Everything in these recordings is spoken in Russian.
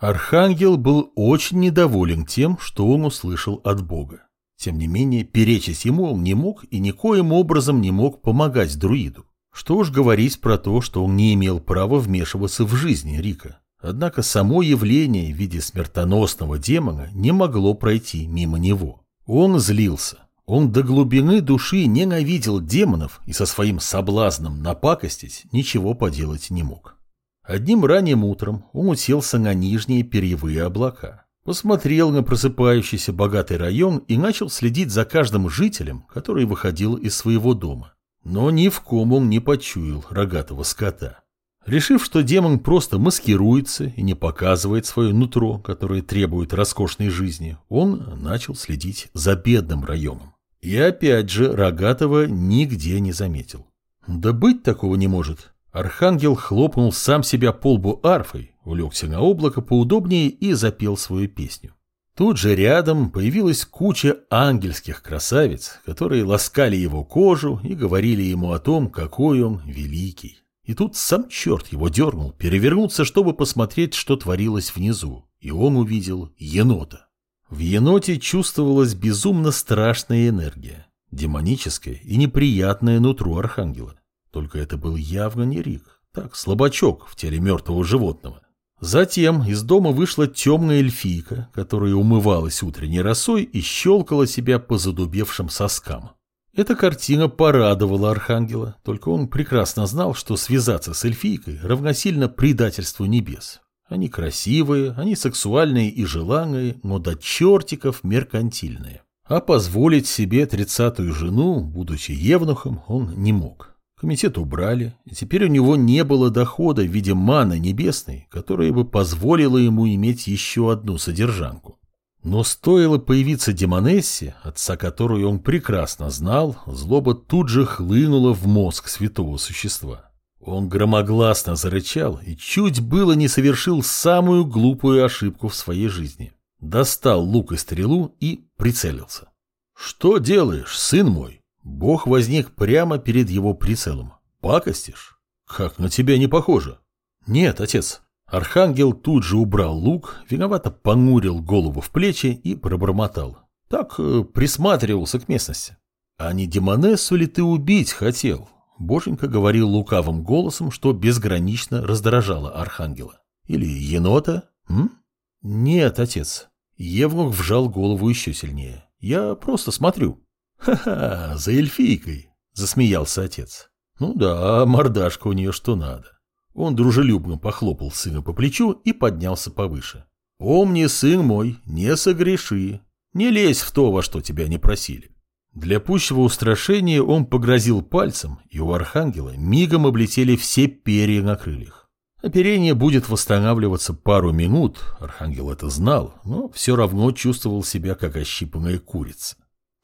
Архангел был очень недоволен тем, что он услышал от Бога. Тем не менее, перечить ему он не мог и никоим образом не мог помогать друиду. Что уж говорить про то, что он не имел права вмешиваться в жизнь Рика. Однако само явление в виде смертоносного демона не могло пройти мимо него. Он злился. Он до глубины души ненавидел демонов и со своим соблазном напакостить ничего поделать не мог. Одним ранним утром он уселся на нижние перьевые облака, посмотрел на просыпающийся богатый район и начал следить за каждым жителем, который выходил из своего дома. Но ни в ком он не почуял рогатого скота. Решив, что демон просто маскируется и не показывает свое нутро, которое требует роскошной жизни, он начал следить за бедным районом. И опять же Рогатого нигде не заметил. Да быть такого не может. Архангел хлопнул сам себя по лбу арфой, улегся на облако поудобнее и запел свою песню. Тут же рядом появилась куча ангельских красавиц, которые ласкали его кожу и говорили ему о том, какой он великий. И тут сам черт его дернул, перевернулся, чтобы посмотреть, что творилось внизу, и он увидел енота. В еноте чувствовалась безумно страшная энергия, демоническая и неприятная нутру архангела. Только это был явно не Рик, так, слабачок в теле мертвого животного. Затем из дома вышла темная эльфийка, которая умывалась утренней росой и щелкала себя по задубевшим соскам. Эта картина порадовала Архангела, только он прекрасно знал, что связаться с эльфийкой равносильно предательству небес. Они красивые, они сексуальные и желанные, но до чертиков меркантильные. А позволить себе тридцатую жену, будучи евнухом, он не мог. Комитет убрали, и теперь у него не было дохода в виде маны небесной, которая бы позволила ему иметь еще одну содержанку. Но стоило появиться Демонессе, отца которую он прекрасно знал, злоба тут же хлынула в мозг святого существа. Он громогласно зарычал и чуть было не совершил самую глупую ошибку в своей жизни. Достал лук и стрелу и прицелился. «Что делаешь, сын мой?» Бог возник прямо перед его прицелом. «Пакостишь? Как на тебя не похоже?» «Нет, отец, Архангел тут же убрал лук, виновато понурил голову в плечи и пробормотал. Так э, присматривался к местности. А не Демонессу ли ты убить хотел? Боженька говорил лукавым голосом, что безгранично раздражало Архангела. Или енота? М? Нет, отец. Евнух вжал голову еще сильнее. Я просто смотрю. Ха-ха, за эльфийкой, засмеялся отец. Ну да, мордашка у нее что надо. Он дружелюбно похлопал сына по плечу и поднялся повыше. «Помни, сын мой, не согреши. Не лезь в то, во что тебя не просили». Для пущего устрашения он погрозил пальцем, и у архангела мигом облетели все перья на крыльях. Оперение будет восстанавливаться пару минут, архангел это знал, но все равно чувствовал себя как ощипанная курица.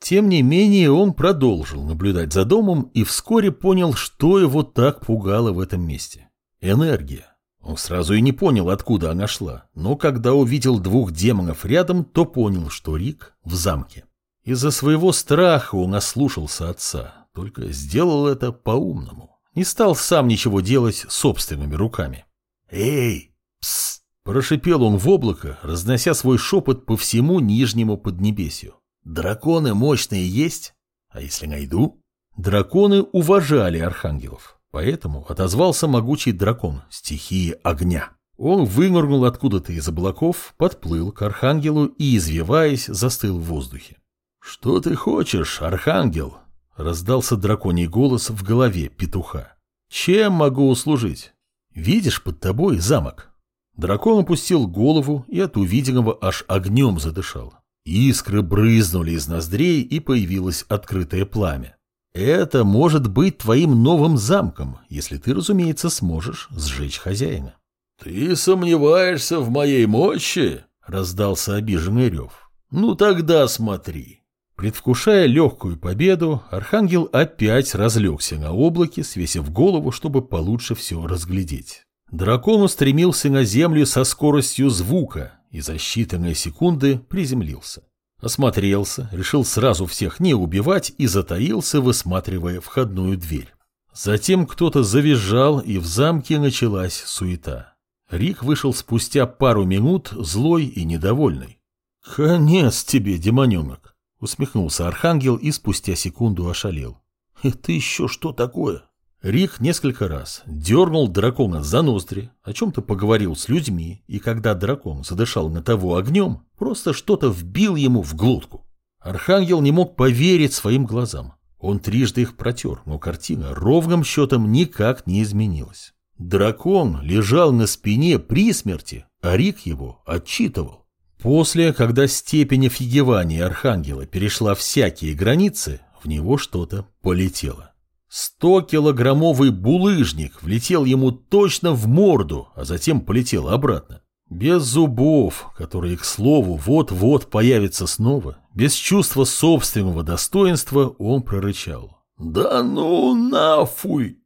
Тем не менее он продолжил наблюдать за домом и вскоре понял, что его так пугало в этом месте. Энергия. Он сразу и не понял, откуда она шла, но когда увидел двух демонов рядом, то понял, что Рик в замке. Из-за своего страха он ослушался отца, только сделал это по-умному. Не стал сам ничего делать собственными руками. «Эй, пс!» – прошипел он в облако, разнося свой шепот по всему нижнему поднебесью. «Драконы мощные есть? А если найду?» Драконы уважали архангелов. Поэтому отозвался могучий дракон стихии огня. Он вынырнул откуда-то из облаков, подплыл к архангелу и, извиваясь, застыл в воздухе. «Что ты хочешь, архангел?» — раздался драконий голос в голове петуха. «Чем могу услужить? Видишь под тобой замок?» Дракон опустил голову и от увиденного аж огнем задышал. Искры брызнули из ноздрей, и появилось открытое пламя. Это может быть твоим новым замком, если ты, разумеется, сможешь сжечь хозяина. — Ты сомневаешься в моей мощи? — раздался обиженный рев. — Ну тогда смотри. Предвкушая легкую победу, Архангел опять разлегся на облаке, свесив голову, чтобы получше все разглядеть. Дракон устремился на землю со скоростью звука и за считанные секунды приземлился. Осмотрелся, решил сразу всех не убивать и затаился, высматривая входную дверь. Затем кто-то завизжал, и в замке началась суета. Рик вышел спустя пару минут злой и недовольный. «Конец тебе, демоненок!» — усмехнулся Архангел и спустя секунду ошалел. «Это еще что такое?» Рик несколько раз дернул дракона за ноздри, о чем-то поговорил с людьми, и когда дракон задышал на того огнем, просто что-то вбил ему в глотку. Архангел не мог поверить своим глазам. Он трижды их протер, но картина ровным счетом никак не изменилась. Дракон лежал на спине при смерти, а Рик его отчитывал. После, когда степень офигевания Архангела перешла всякие границы, в него что-то полетело. Сто-килограммовый булыжник влетел ему точно в морду, а затем полетел обратно. Без зубов, которые, к слову, вот-вот появятся снова, без чувства собственного достоинства он прорычал. «Да ну нафуй!»